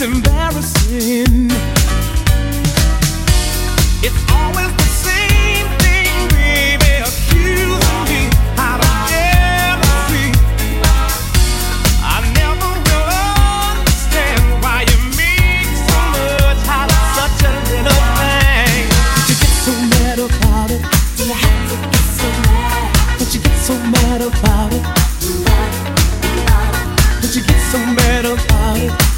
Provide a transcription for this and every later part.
It's embarrassing. It's always the same thing, baby. Me. I never understand why you make so much out of such a little thing. You get so mad about it? Do you get so mad? You get so mad about it? You get so mad about it?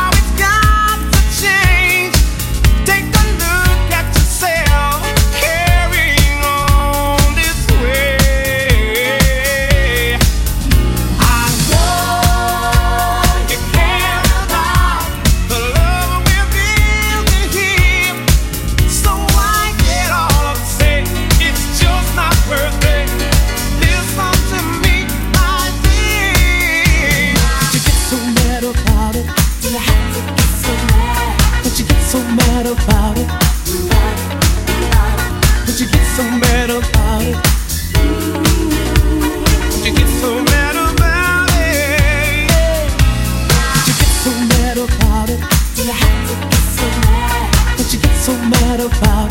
mad about it? You get so mad about it? You get so mad about it? Get so mad you get so mad about it?